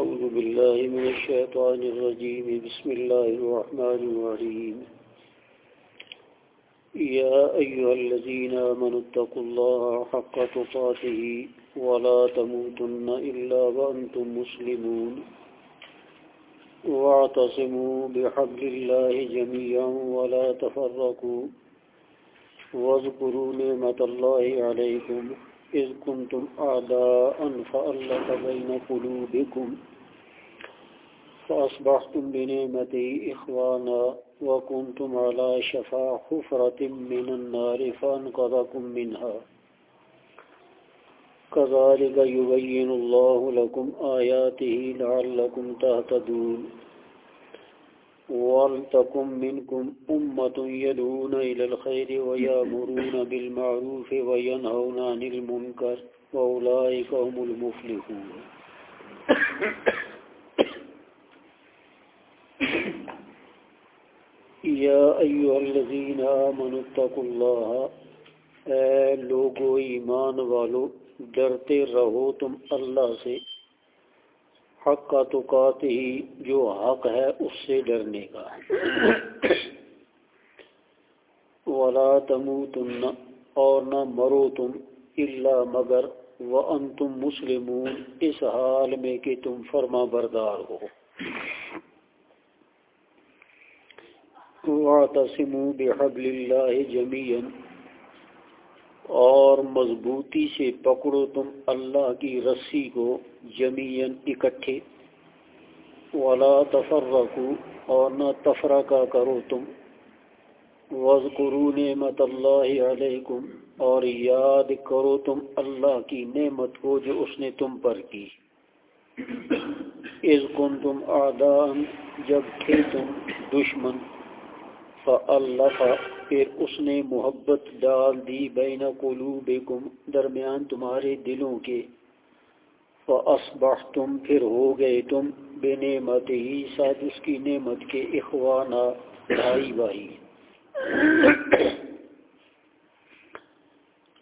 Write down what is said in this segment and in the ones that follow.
أعوذ بالله من الشيطان الرجيم. بسم الله الرحمن الرحيم. يا أيها الذين آمنوا اتقوا الله حق تطاته ولا تموتن إلا وأنتم مسلمون. واعتصموا بحبل الله جميعا ولا تفرقوا. واذكروا نعمة الله عليكم. إذ كنتم أعداء فألف بين قلوبكم. فأصبحتم بنعمته إخوانا وكنتم على شفا حفرة من النار فأنقذكم منها. كذلك يبين الله لكم آياته لعلكم تهتدون. ولتكن منكم أمة يدعون إلى الخير ويامرون بالمعروف وينهون عن المنكر وأولئك هم المفلحون. يا أيها الذين آمنوا اتقوا الله. اے لوگو ایمان والو، ڈرتے رہو تم اللہ سے. حق کا تو ہی جو حق ہے، اس سے ڈرنے کا ولا تموتن اور نہ مرو تم اللہ مگر وانتم مسلمون، اس حال میں کہ تم فرما بردار ہو۔ واعتصموا بحبل اللہ جميعا اور مضبوطی سے پکڑو تم اللہ کی رسی کو جمین اکٹھے۔ ولا تفرقو اور نہ تفرقہ کرو تم۔ وذکرو نعمت اللہ علیکم اور یاد کرو تم اللہ کی نعمت کو جو اس نے تم پر کی۔ از کن تم آدان جب تھے تم دشمن۔ فاللہ پھر اس نے محبت ڈال دی بین قلوبکم درمیان تمہارے دلوں کے۔ فَأَصْبَحْتُمْ، پھر ہو گئے تم بے نعمت ہی ساتھ اس کی نعمت کے اخوانہ بھائی بھائی۔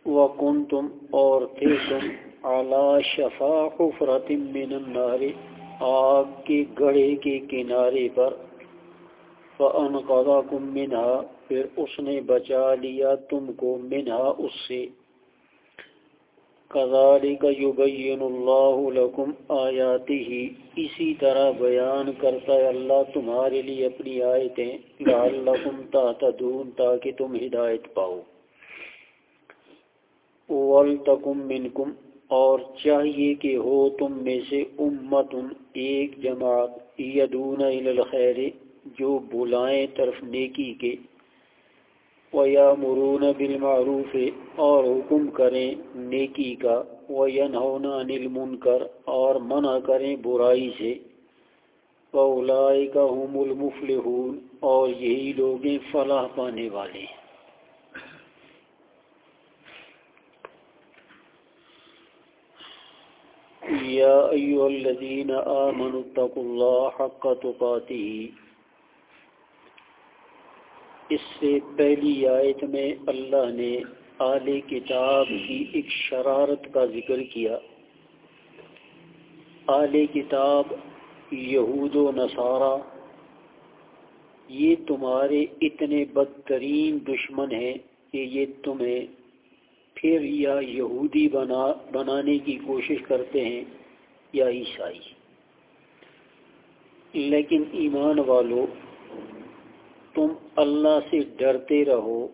وَكُنْتُمْ، اور تھے تم عَلَى شَفَا حُفْرَةٍ مِّنَ النَّارِ، آگ کے گڑھے کے کنارے پر۔ فَأَنْقَضَكُمْ مِنْهَا، پھر اس نے بچا لیا تم کو منہا اس سے۔ كَذَلِكَ يُبَيِّنُ اللَّهُ لَكُمْ آيَاتِهِ اسی طرح بیان کرتا ہے اللہ تمہارے لیے اپنی آیتیں لَعَلَّكُمْ تَعْتَدُونَ تاکہ تم ہدایت پاؤ۔ وَلْتَكُمْ مِنْكُمْ اور چاہیے کہ ہو تم میں سے امت ایک جماعت یدون الى الخیر۔ جو بلائیں طرف نیکی کے۔ ویا مرون بالمعروف، اور حکم کریں نیکی کا۔ وینہون عن المنکر، اور منع کریں برائی سے۔ کا هم المفلحون، اور یہی لوگ فلاح پانے والے ہیں۔ یا ایوہ الذین آمنوا اتقوا اللہ حق تقاته۔ اس سے پہلی آیت میں اللہ نے اعلی کتاب کی ایک شرارت کا ذکر کیا۔ اعلی کتاب یہود و نصارہ، یہ تمہارے اتنے بدترین دشمن ہیں کہ یہ تمہیں پھر یا یہودی بنا، بنانے کی کوشش کرتے ہیں یا عیسائی۔ لیکن ایمان والوں تم اللہ سے ڈرتے رہو،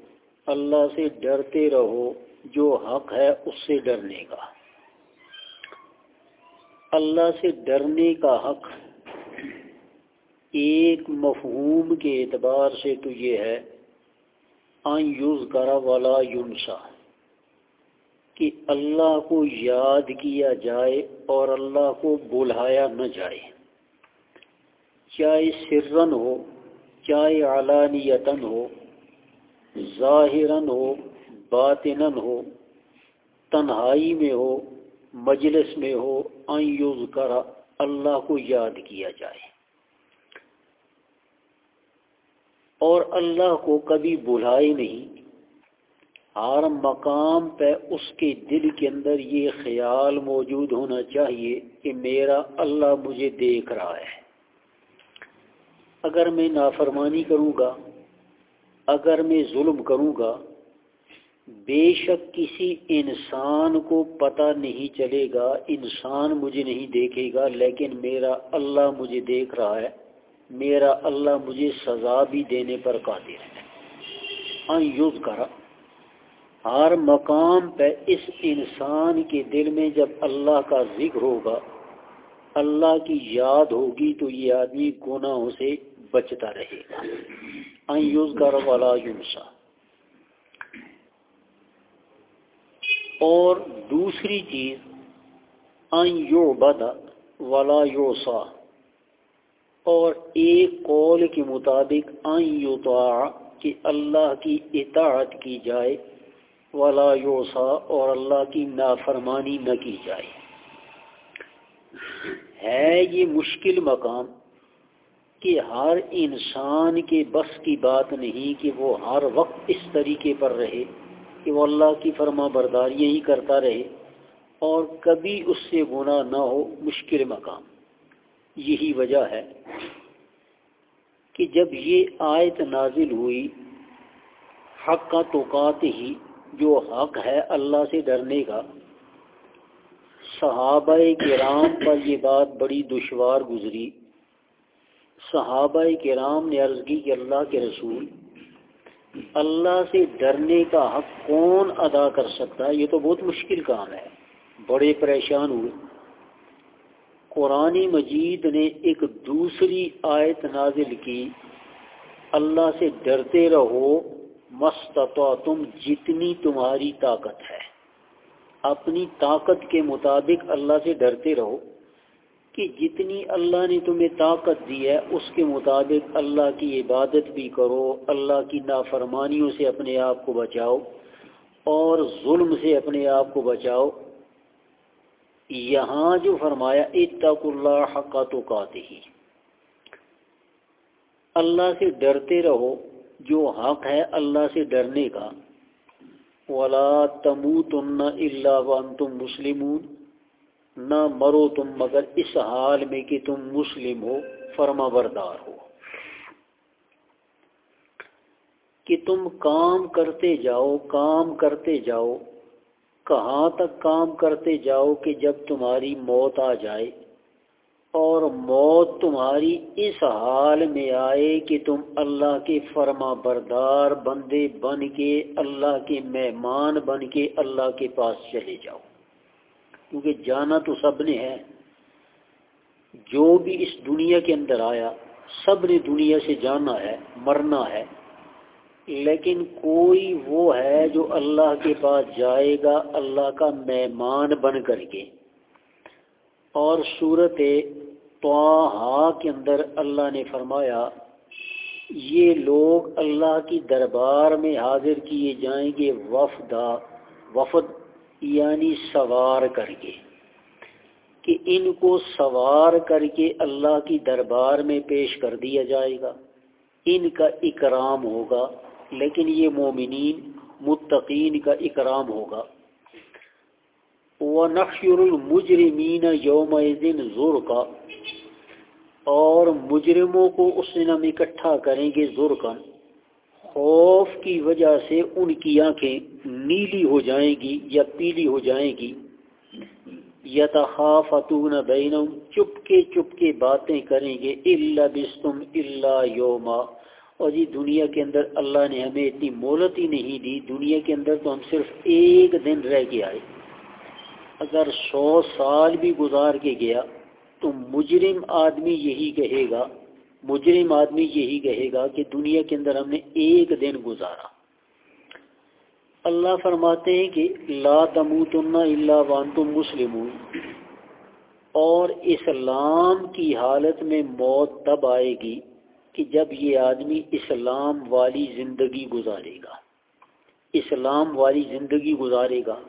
اللہ سے ڈرتے رہو، جو حق ہے اس سے ڈرنے کا۔ اللہ سے ڈرنے کا حق ایک مفہوم کے اعتبار سے تو یہ ہے آن یوز کرا والا یونسا کہ اللہ کو یاد کیا جائے اور اللہ کو بلایا نہ جائے۔ چاہے سرن ہو چاہے علانیتاً ہو، ظاہراً ہو، باطناً ہو، تنہائی میں ہو، مجلس میں ہو، ان کرا اللہ کو یاد کیا جائے۔ اور اللہ کو کبھی بلائے نہیں۔ ہر مقام پہ اس کے دل کے اندر یہ خیال موجود ہونا چاہیے کہ میرا اللہ مجھے دیکھ رہا ہے۔ اگر میں نافرمانی کروں گا، اگر میں ظلم کروں گا، بے شک کسی انسان کو پتہ نہیں چلے گا، انسان مجھے نہیں دیکھے گا، لیکن میرا اللہ مجھے دیکھ رہا ہے، میرا اللہ مجھے سزا بھی دینے پر قادر ہے۔ یوز کرا، ہر مقام پہ اس انسان کے دل میں جب اللہ کا ذکر ہوگا، اللہ کی یاد ہوگی تو یہ آدمی گناہوں سے بچتا رہے گا۔ یوز کر والا یونسا اور دوسری چیز، ان یو بدا ولا یو سا اور ایک قول کے مطابق ان یوتا کہ اللہ کی اطاعت کی جائے، ولا یو سا اور اللہ کی نافرمانی نہ کی جائے۔ ہے یہ مشکل مقام کہ ہر انسان کے بس کی بات نہیں کہ وہ ہر وقت اس طریقے پر رہے کہ وہ اللہ کی فرما برداریاں ہی کرتا رہے اور کبھی اس سے گناہ نہ ہو، مشکل مقام۔ یہی وجہ ہے کہ جب یہ آیت نازل ہوئی، حق کا توقات ہی جو حق ہے اللہ سے ڈرنے کا، صحابہ کرام پر یہ بات بڑی دشوار گزری۔ صحابہ کرام نے عرض کی کہ اللہ کے رسول، اللہ سے ڈرنے کا حق کون ادا کر سکتا ہے؟ یہ تو بہت مشکل کام ہے۔ بڑے پریشان ہوئے۔ قرآن مجید نے ایک دوسری آیت نازل کی۔ اللہ سے ڈرتے رہو مستطع تم جتنی تمہاری طاقت ہے۔ اپنی طاقت کے مطابق اللہ سے ڈرتے رہو۔ کہ جتنی اللہ نے تمہیں طاقت دی ہے، اس کے مطابق اللہ کی عبادت بھی کرو، اللہ کی نافرمانیوں سے اپنے آپ کو بچاؤ اور ظلم سے اپنے آپ کو بچاؤ۔ یہاں جو فرمایا اتق اللہ حق تو ہی اللہ سے ڈرتے رہو، جو حق ہے اللہ سے ڈرنے کا۔ ولا تمو تم اللہ ون تم مسلمون۔ نہ مرو تم مگر اس حال میں کہ تم مسلم ہو، فرما بردار ہو۔ کہ تم کام کرتے جاؤ، کام کرتے جاؤ، کہاں تک کام کرتے جاؤ کہ جب تمہاری موت آ جائے۔ اور موت تمہاری اس حال میں آئے کہ تم اللہ کے فرما بردار بندے بن کے، اللہ کے مہمان بن کے، اللہ کے پاس چلے جاؤ۔ کیونکہ جانا تو سب نے ہے۔ جو بھی اس دنیا کے اندر آیا، سب نے دنیا سے جانا ہے، مرنا ہے۔ لیکن کوئی وہ ہے جو اللہ کے پاس جائے گا، اللہ کا مہمان بن کر کے۔ اور صورت توحا کے اندر اللہ نے فرمایا، یہ لوگ اللہ کی دربار میں حاضر کیے جائیں گے وفدا، وفد یعنی سوار کر کے، کہ ان کو سوار کر کے اللہ کی دربار میں پیش کر دیا جائے گا۔ ان کا اکرام ہوگا، لیکن یہ مومنین، متقین کا اکرام ہوگا۔ وہ نقشر المجرمین یوم دن زور کا اور مجرموں کو اس دن ہم اکٹھا کریں گے زرکن خوف کی وجہ سے ان کی آنکھیں نیلی ہو جائیں گی یا پیلی ہو جائیں گی۔ یا تخافتون بینم چپ کے چپ کے باتیں کریں گے۔ اللہ بستم اللہ یوما۔ اور جی دنیا کے اندر اللہ نے ہمیں اتنی مولت ہی نہیں دی۔ دنیا کے اندر تو ہم صرف ایک دن رہ کے آئے اگر سو سال بھی گزار کے گیا، تو مجرم آدمی یہی کہے گا مجرم آدمی یہی کہے گا کہ دنیا کے اندر ہم نے ایک دن گزارا۔ اللہ فرماتے ہیں کہ لا تموتن اللہ وان تم اور اسلام کی حالت میں موت تب آئے گی کہ جب یہ آدمی اسلام والی زندگی گزارے گا۔ اسلام والی زندگی گزارے گا۔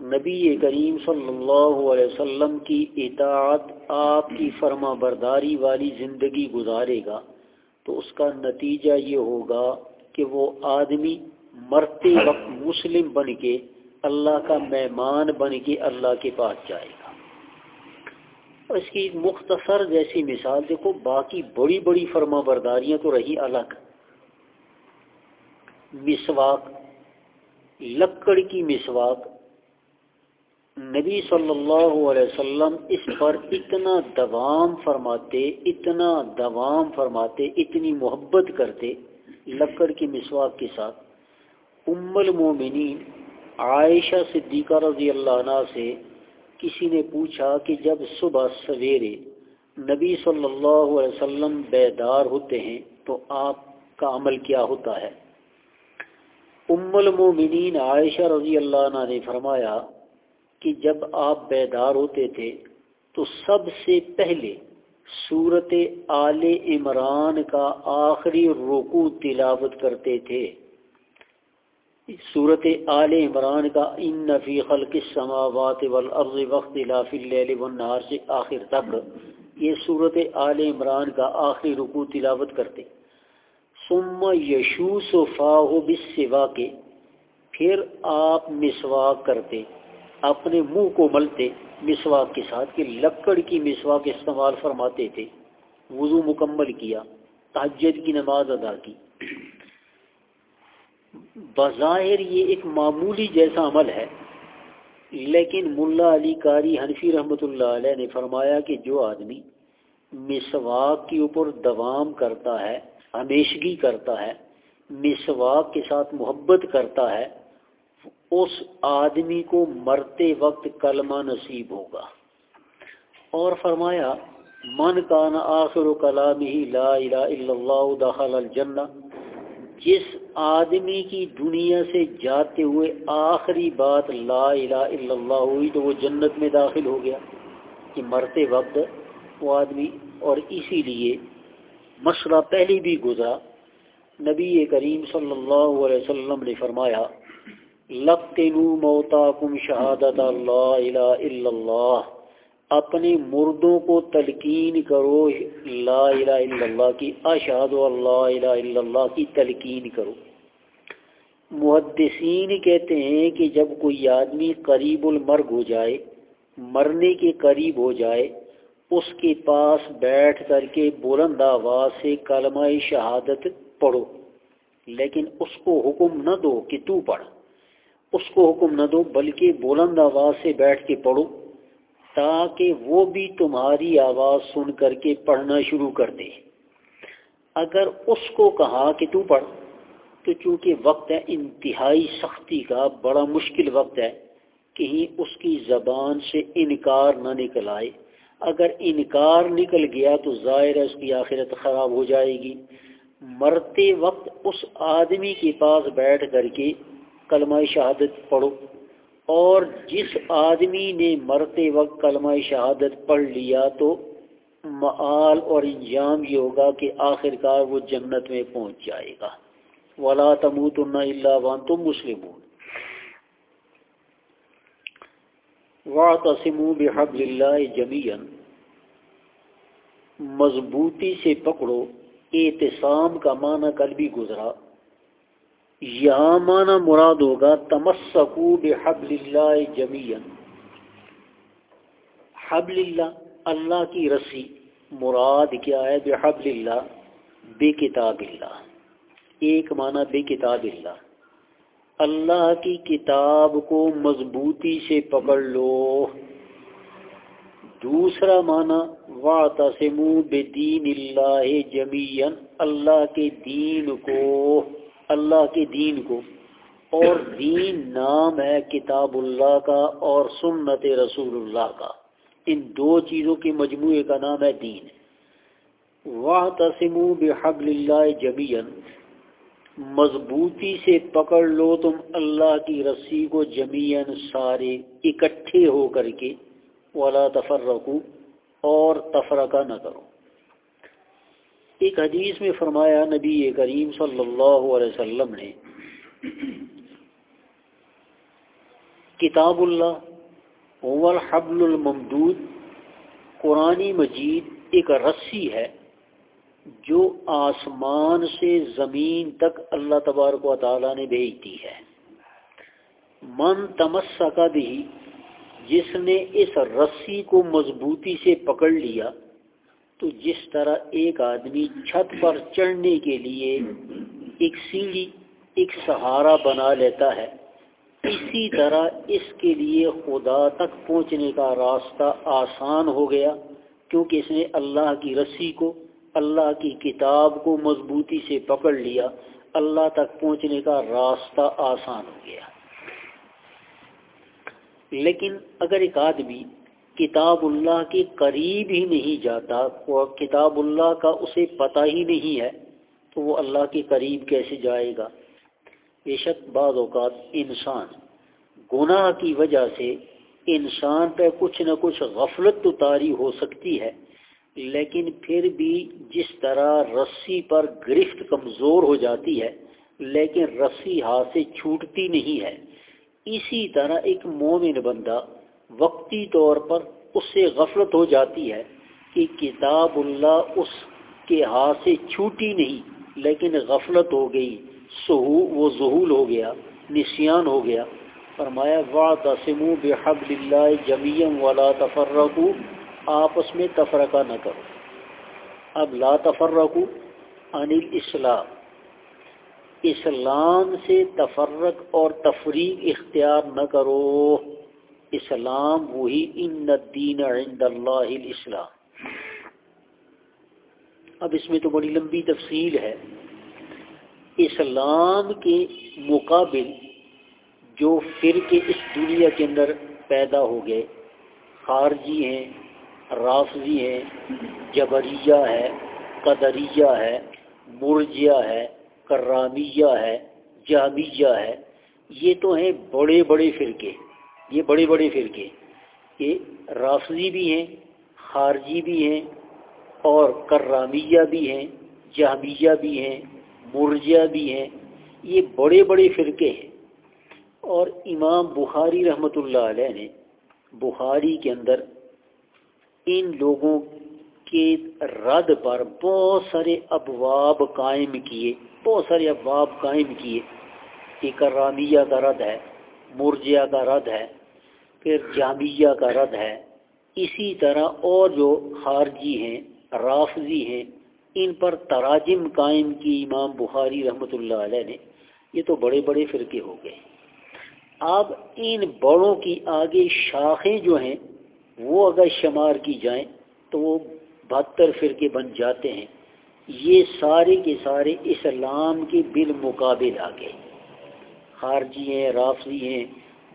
نبی کریم صلی اللہ علیہ وسلم کی اطاعت آپ کی فرما برداری والی زندگی گزارے گا تو اس کا نتیجہ یہ ہوگا کہ وہ آدمی مرتے وقت مسلم بن کے اللہ کا مہمان بن کے اللہ کے پاس جائے گا۔ اور اس کی مختصر جیسی مثال دیکھو، باقی بڑی بڑی فرما برداریاں تو رہی الگ۔ مسواک، لکڑ کی مسواک نبی صلی اللہ علیہ وسلم اس پر اتنا دوام فرماتے، اتنا دوام فرماتے، اتنی محبت کرتے لکڑ کی مسواک کے ساتھ۔ ام المومنین عائشہ صدیقہ رضی اللہ عنہ سے کسی نے پوچھا کہ جب صبح سویرے نبی صلی اللہ علیہ وسلم بیدار ہوتے ہیں تو آپ کا عمل کیا ہوتا ہے؟ ام المومنین عائشہ رضی اللہ عنہ نے فرمایا کہ جب آپ بیدار ہوتے تھے تو سب سے پہلے صورت آل عمران کا آخری رکو تلاوت کرتے تھے۔ صورت آل عمران کا ان نفی خلق السماوات والارض وقت اللیل والنہار سے آخر تک یہ صورت آل عمران کا آخری رکو تلاوت کرتے۔ ثم یشوس فاہ بالسوا کے پھر آپ مسواک کرتے۔ اپنے منہ کو ملتے، مسواک کے ساتھ، کہ لکڑ کی مسواک استعمال فرماتے تھے۔ وضو مکمل کیا تحجد کی نماز ادا کی۔ بظاہر یہ ایک معمولی جیسا عمل ہے، لیکن ملا علی کاری حنفی رحمۃ اللہ علیہ نے فرمایا کہ جو آدمی مسواک کے اوپر دوام کرتا ہے، ہمیشگی کرتا ہے، مسواک کے ساتھ محبت کرتا ہے اس آدمی کو مرتے وقت کلمہ نصیب ہوگا۔ اور فرمایا، من کان آخر کلام ہی لا الہ الا اللہ دخل الجنہ جس آدمی کی دنیا سے جاتے ہوئے آخری بات لا الہ الا اللہ ہوئی تو وہ جنت میں داخل ہو گیا۔ کہ مرتے وقت وہ آدمی، اور اسی لیے مشورہ پہلے بھی گزرا۔ نبی کریم صلی اللہ علیہ وسلم نے فرمایا لقتنو موتا کم شہادت اللہ الہ الا اللہ۔ اپنے مردوں کو تلقین کرو، لا الہ الا اللہ کی، اشہد اللہ الہ الا اللہ کی تلقین کرو۔ محدثین کہتے ہیں کہ جب کوئی آدمی قریب المرگ ہو جائے، مرنے کے قریب ہو جائے، اس کے پاس بیٹھ کر کے بلند آواز سے کلمہ شہادت پڑھو، لیکن اس کو حکم نہ دو کہ تو پڑھ۔ اس کو حکم نہ دو، بلکہ بلند آواز سے بیٹھ کے پڑھو، تاکہ وہ بھی تمہاری آواز سن کر کے پڑھنا شروع کر دے۔ اگر اس کو کہا کہ تو پڑھ، تو چونکہ وقت ہے، انتہائی سختی کا بڑا مشکل وقت ہے، کہیں اس کی زبان سے انکار نہ نکل آئے۔ اگر انکار نکل گیا تو ظاہر ہے اس کی آخرت خراب ہو جائے گی۔ مرتے وقت اس آدمی کے پاس بیٹھ کر کے کلمہ شہادت پڑھو۔ اور جس آدمی نے مرتے وقت کلمہ شہادت پڑھ لیا تو معال اور انجام یہ ہوگا کہ آخر کار وہ جنت میں پہنچ جائے گا۔ ولا تموت اللہ وان تم مسلم واطم بحب اللہ جمین مضبوطی سے پکڑو احتسام کا معنی کل بھی گزرا۔ یہاں مانا مراد ہوگا تمسکو بحبل اللہ جمین حبل اللہ اللہ کی رسی، مراد کیا ہے؟ بحبل اللہ بے کتاب اللہ ایک معنی بے کتاب اللہ اللہ کی کتاب کو مضبوطی سے پکڑ لو. دوسرا معنی واطمو بے دین اللہ جمین اللہ کے دین کو. اللہ کے دین کو۔ اور دین نام ہے کتاب اللہ کا اور سنت رسول اللہ کا۔ ان دو چیزوں کے مجموعے کا نام ہے دین۔ واہ تسم بحبل اللہ جبین مضبوطی سے پکڑ لو تم اللہ کی رسی کو جمین سارے اکٹھے ہو کر کے۔ ولا تفر رکھو اور تفرقہ نہ کرو۔ ایک حدیث میں فرمایا نبی کریم صلی اللہ علیہ وسلم نے، کتاب اللہ الحبل الممدود، قرآن مجید ایک رسی ہے جو آسمان سے زمین تک اللہ تبارک و تعالیٰ نے بھیج دی ہے۔ من تمسا کا بھی جس نے اس رسی کو مضبوطی سے پکڑ لیا تو جس طرح ایک آدمی چھت پر چڑھنے کے لیے ایک سیڑھی، ایک سہارا بنا لیتا ہے، اسی طرح اس کے لیے خدا تک پہنچنے کا راستہ آسان ہو گیا، کیونکہ اس نے اللہ کی رسی کو، اللہ کی کتاب کو مضبوطی سے پکڑ لیا، اللہ تک پہنچنے کا راستہ آسان ہو گیا۔ لیکن اگر ایک آدمی کتاب اللہ کے قریب ہی نہیں جاتا کتاب اللہ کا اسے پتہ ہی نہیں ہے، تو وہ اللہ کے قریب کیسے جائے گا؟ بے شک بعض اوقات انسان گناہ کی وجہ سے انسان پہ کچھ نہ کچھ غفلت تو تاری ہو سکتی ہے، لیکن پھر بھی جس طرح رسی پر گرفت کمزور ہو جاتی ہے، لیکن رسی ہاتھ سے چھوٹتی نہیں ہے، اسی طرح ایک مومن بندہ وقتی طور پر اس سے غفلت ہو جاتی ہے کہ کتاب اللہ اس کے ہاتھ سے چھوٹی نہیں، لیکن غفلت ہو گئی، سہو، وہ ظہول ہو گیا، نسیان ہو گیا۔ فرمایا وا تسم بحب اللہ جمیم ولا تفرق آپس میں تفرقہ نہ کرو۔ اب لا تفرق عن الاسلام۔ اسلام سے تفرق اور تفریق اختیار نہ کرو۔ اسلام وہی ان الدین عند اللہ الاسلام۔ اب اس میں تو بڑی لمبی تفصیل ہے۔ اسلام کے مقابل جو فرقے اس دنیا کے اندر پیدا ہو گئے، خارجی ہیں، رافضی ہیں، جبریہ ہے، قدریہ ہے مرجیہ ہے، کرامیہ ہے جامعہ ہے، یہ تو ہیں بڑے بڑے فرقے۔ یہ بڑے بڑے فرقے یہ رافضی بھی ہیں، خارجی بھی ہیں اور کرامیہ بھی ہیں جامعہ بھی ہیں مرجیہ بھی ہیں۔ یہ بڑے بڑے فرقے ہیں۔ اور امام بخاری رحمۃ اللہ علیہ نے بخاری کے اندر ان لوگوں کے رد پر بہت سارے ابواب قائم کیے، بہت سارے ابواب قائم کیے۔ کہ کرامیہ کا رد ہے مرجیہ کا رد ہے پھر جامعہ کا رد ہے۔ اسی طرح اور جو خارجی ہیں، رافضی ہیں، ان پر تراجم قائم کی امام بخاری رحمۃ اللہ علیہ نے۔ یہ تو بڑے بڑے فرقے ہو گئے۔ اب ان بڑوں کی آگے شاخیں جو ہیں، وہ اگر شمار کی جائیں تو وہ بہتر فرقے بن جاتے ہیں۔ یہ سارے کے سارے اسلام کے بالمقابل آگے۔ خارجی ہیں، رافضی ہیں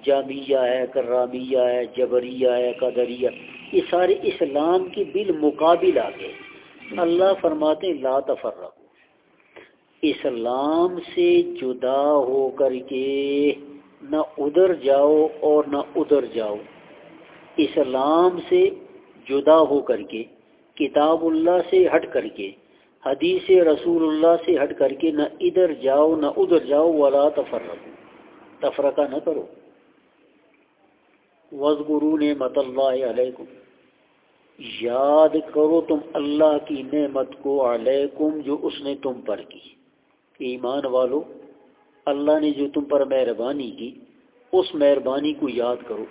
جامعہ ہے، کرامیہ ہے، جبریہ ہے، قدریہ یہ سارے اسلام کے بالمقابل آگے اللہ فرماتے لا تفرق اسلام سے جدا ہو کر کے نہ ادھر جاؤ اور نہ ادھر جاؤ۔ اسلام سے جدا ہو کر کے، کتاب اللہ سے ہٹ کر کے، حدیث رسول اللہ سے ہٹ کر کے، نہ ادھر جاؤ نہ ادھر جاؤ، ولا تفرق تفرقہ نہ کرو۔ وزغرو نے مت اللہ علیکم۔ یاد کرو تم اللہ کی نعمت کو علیکم جو اس نے تم پر کی۔ ایمان والو، اللہ نے جو تم پر مہربانی کی، اس مہربانی کو یاد کرو۔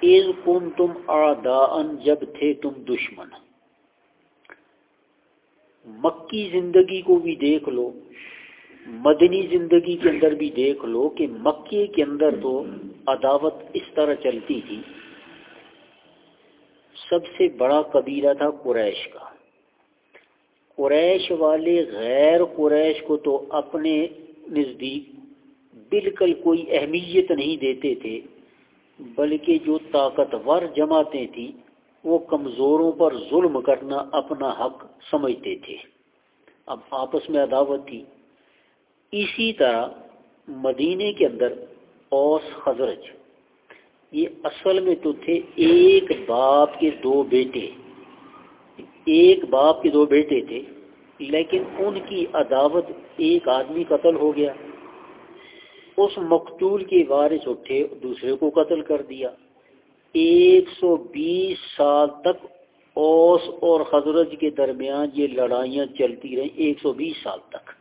ایز کم تم آدا جب تھے تم دشمن۔ مکی زندگی کو بھی دیکھ لو۔ مدنی زندگی کے اندر بھی دیکھ لو کہ مکے کے اندر تو عداوت اس طرح چلتی تھی۔ سب سے بڑا قبیلہ تھا قریش کا۔ قریش والے غیر قریش کو تو اپنے نزدیک بالکل کوئی اہمیت نہیں دیتے تھے، بلکہ جو طاقتور جماعتیں تھیں، وہ کمزوروں پر ظلم کرنا اپنا حق سمجھتے تھے۔ اب آپس میں عداوت تھی۔ اسی طرح مدینے کے اندر اوس حضرت یہ اصل میں تو تھے ایک باپ کے دو بیٹے۔ ایک باپ کے دو بیٹے تھے، لیکن ان کی عداوت ایک آدمی قتل ہو گیا۔ اس مقتول کے وارث اٹھے، دوسرے کو قتل کر دیا۔ ایک سو بیس سال تک اوس اور خزرج کے درمیان یہ لڑائیاں چلتی رہیں، ایک سو بیس سال تک۔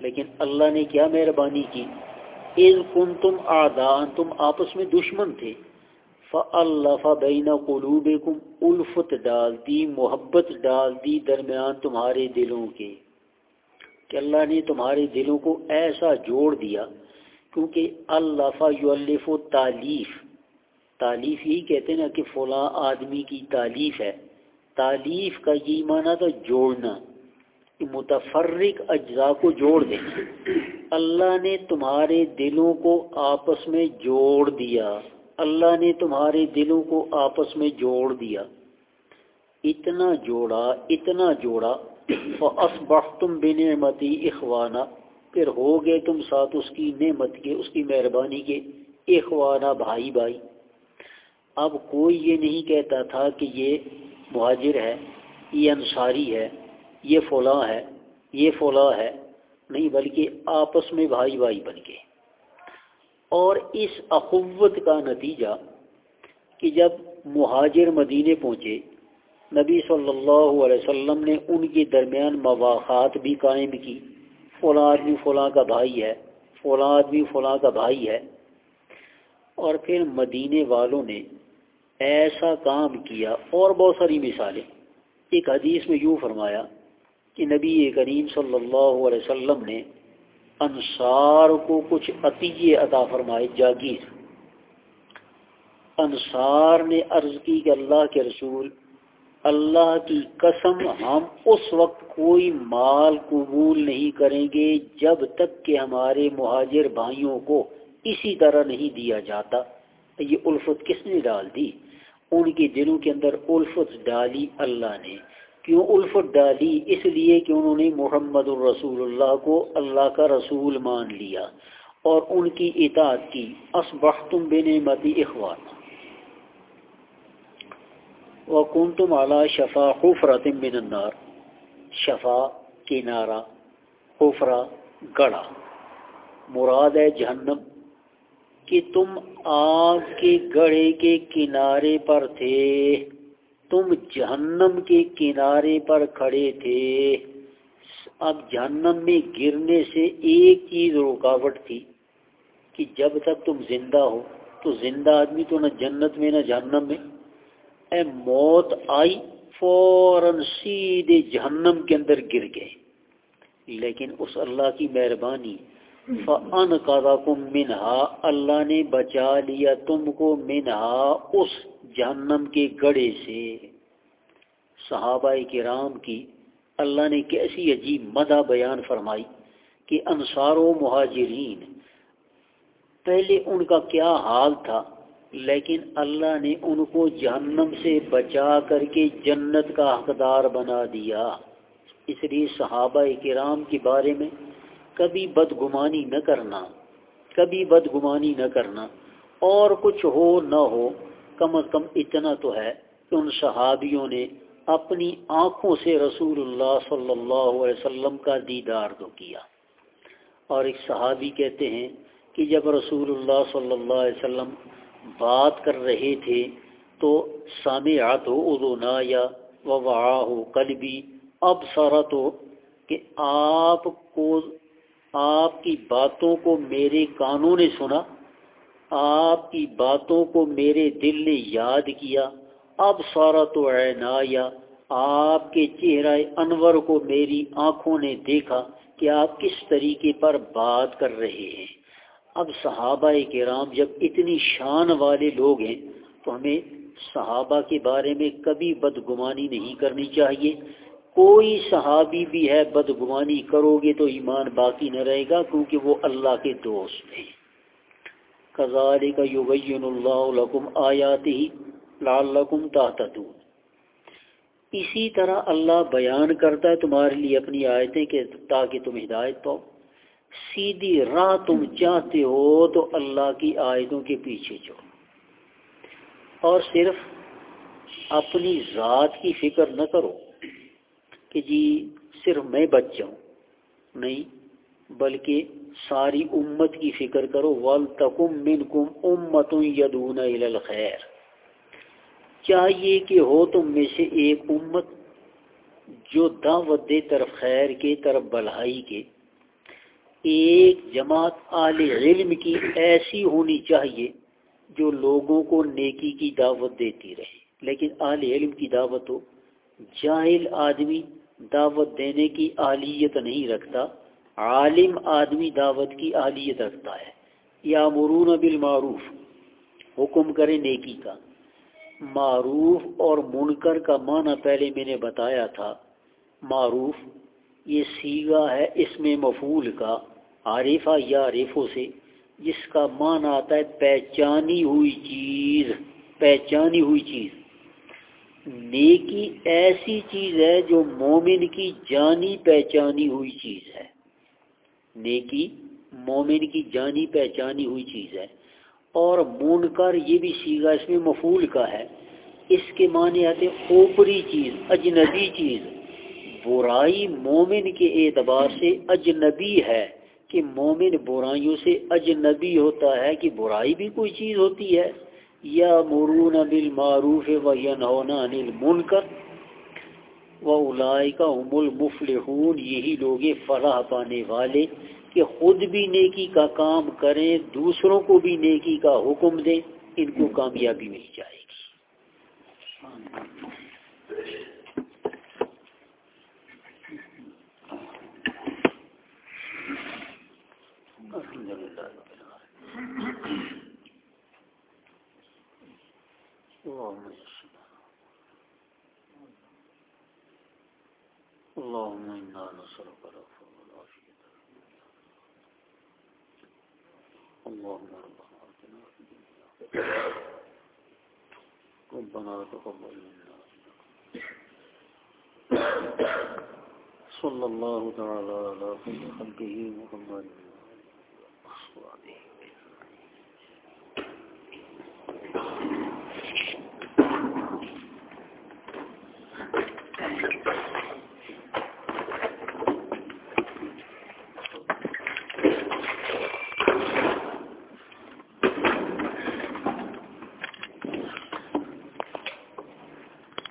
لیکن اللہ نے کیا مہربانی کی؟ عز کن تم آدان تم آپس میں دشمن تھے۔ فلف بین قلوب الفت ڈال دی محبت ڈال دی درمیان تمہارے دلوں کے۔ کہ اللہ نے تمہارے دلوں کو ایسا جوڑ دیا، کیونکہ اللہ یو تعلیف تعلیف یہی کہتے ہیں نا کہ فلاں آدمی کی تعلیف ہے۔ تعلیف کا یہ معنی تو جوڑنا۔ متفرق اجزاء کو جوڑ دیں۔ اللہ نے تمہارے دلوں کو آپس میں جوڑ دیا۔ اللہ نے تمہارے دلوں کو آپس میں جوڑ دیا۔ اتنا جوڑا اتنا جوڑا۔ تم بے نعمتی اخوانہ پھر ہو گئے تم ساتھ اس کی نعمت کے، اس کی مہربانی کے۔ اخوانہ بھائی بھائی۔ اب کوئی یہ نہیں کہتا تھا کہ یہ مہاجر ہے، یہ انصاری ہے۔ یہ فلاں ہے، یہ فلاں ہے، نہیں بلکہ آپس میں بھائی بھائی بن گئے اور اس اخوت کا نتیجہ کہ جب مہاجر مدینے پہنچے، نبی صلی اللہ علیہ وسلم نے ان کے درمیان مواقعات بھی قائم کی۔ فلاں آدمی فلاں کا بھائی ہے، فلاں آدمی فلاں کا بھائی ہے۔ اور پھر مدینے والوں نے ایسا کام کیا، اور بہت ساری مثالیں۔ ایک حدیث میں یوں فرمایا کہ نبی کریم صلی اللہ علیہ وسلم نے انصار کو کچھ عطیے عطا فرمائے، جاگیر۔ انصار نے عرض کی کہ اللہ کے رسول، اللہ کی قسم، ہم اس وقت کوئی مال قبول نہیں کریں گے جب تک کہ ہمارے مہاجر بھائیوں کو اسی طرح نہیں دیا جاتا۔ یہ الفت کس نے ڈال دی؟ ان کے دلوں کے اندر الفت ڈالی اللہ نے۔ کیوں الفت ڈالی؟ اس لیے کہ انہوں نے محمد الرسول اللہ کو اللہ کا رسول مان لیا اور ان کی اطاعت کی۔ اسبحتم بنعمتی اخوان۔ وکنتم علی شفا حفرت من النار۔ شفا، کنارہ، حفرہ گڑا مراد ہے جہنم۔ کہ تم آگ کے گڑے کے کنارے پر تھے۔ تم جہنم کے کنارے پر کھڑے تھے۔ اب جہنم میں گرنے سے ایک چیز رکاوٹ تھی کہ جب تک تم زندہ ہو، تو زندہ آدمی تو نہ جنت میں نہ جہنم میں۔ اے موت آئی، فوراً سیدھے جہنم کے اندر گر گئے۔ لیکن اس اللہ کی مہربانی فن کا منہا اللہ نے بچا لیا تم کو منہا اس جہنم کے گڑے سے۔ صحابہ کرام کی اللہ نے کیسی عجیب مدہ بیان فرمائی کہ انصار و مہاجرین، پہلے ان کا کیا حال تھا، لیکن اللہ نے ان کو جہنم سے بچا کر کے جنت کا حقدار بنا دیا۔ اس لیے صحابہ کرام کے بارے میں کبھی بدگمانی نہ کرنا، کبھی بدگمانی نہ کرنا، اور کچھ ہو نہ ہو، کم از کم اتنا تو ہے کہ ان صحابیوں نے اپنی آنکھوں سے رسول اللہ صلی اللہ علیہ وسلم کا دیدار تو کیا۔ اور ایک صحابی کہتے ہیں کہ جب رسول اللہ صلی اللہ علیہ وسلم بات کر رہے تھے تو سامعات ہو ادونا یا ووا ہو قلبی، اب سارا تو کہ آپ کو آپ کی باتوں کو میرے کانوں نے سنا، آپ کی باتوں کو میرے دل نے یاد کیا۔ اب سارا تو یا آپ کے چہرہ انور کو میری آنکھوں نے دیکھا کہ آپ کس طریقے پر بات کر رہے ہیں۔ اب صحابہ کرام جب اتنی شان والے لوگ ہیں تو ہمیں صحابہ کے بارے میں کبھی بدگمانی نہیں کرنی چاہیے۔ کوئی صحابی بھی ہے، بدگمانی کرو گے تو ایمان باقی نہ رہے گا، کیونکہ وہ اللہ کے دوست ہیں۔ کزالک یبین اللہ لکم آیاتی لعلکم تحتدون اسی طرح اللہ بیان کرتا ہے تمہارے لیے اپنی آیتیں کہ تاکہ تم ہدایت پاؤ۔ سیدھی راہ تم چاہتے ہو تو اللہ کی آیتوں کے پیچھے جاؤ اور صرف اپنی ذات کی فکر نہ کرو۔ کہ جی صرف میں بچ جاؤں، نہیں، بلکہ ساری امت کی فکر کرو، ول تکم من کم امت یدون الخیر چاہیے کہ ہو تم میں سے ایک امت جو دعوت دے طرف خیر کے، طرف بلائی کے۔ ایک جماعت عال علم کی ایسی ہونی چاہیے جو لوگوں کو نیکی کی دعوت دیتی رہے۔ لیکن عال علم کی دعوت ہو جاہل آدمی دعوت دینے کی اہلیت نہیں رکھتا، عالم آدمی دعوت کی اہلیت رکھتا ہے۔ یا مرون بالمعروف، حکم کرے نیکی کا۔ معروف اور منکر کا معنی پہلے میں نے بتایا تھا۔ معروف، یہ سیگا ہے اس میں مفول کا، عارفہ یا عارفوں سے، جس کا مان آتا ہے پہچانی ہوئی چیز، پہچانی ہوئی چیز۔ نیکی ایسی چیز ہے جو مومن کی جانی پہچانی ہوئی چیز ہے۔ نیکی مومن کی جانی پہچانی ہوئی چیز ہے۔ اور مونکر یہ بھی سیگا اس میں مفول کا ہے۔ اس کے معنی آتے اوپری چیز، اجنبی چیز۔ برائی مومن کے اعتبار سے اجنبی ہے کہ مومن برائیوں سے اجنبی ہوتا ہے کہ برائی بھی کوئی چیز ہوتی ہے۔ یا مرون بالمعروف و ینہونا عن المنکر و الائی کا المفلحون یہی لوگ فلاح پانے والے کہ خود بھی نیکی کا کام کریں، دوسروں کو بھی نیکی کا حکم دیں، ان کو کامیابی مل جائے گی۔ اللهم اللهم ربنا تقبل منا. صلى الله تعالى على خلقه محمد وصحبه.